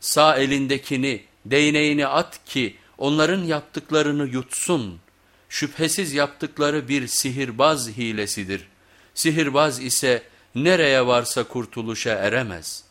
sağ elindekini, değneğini at ki onların yaptıklarını yutsun. Şüphesiz yaptıkları bir sihirbaz hilesidir. Sihirbaz ise nereye varsa kurtuluşa eremez.''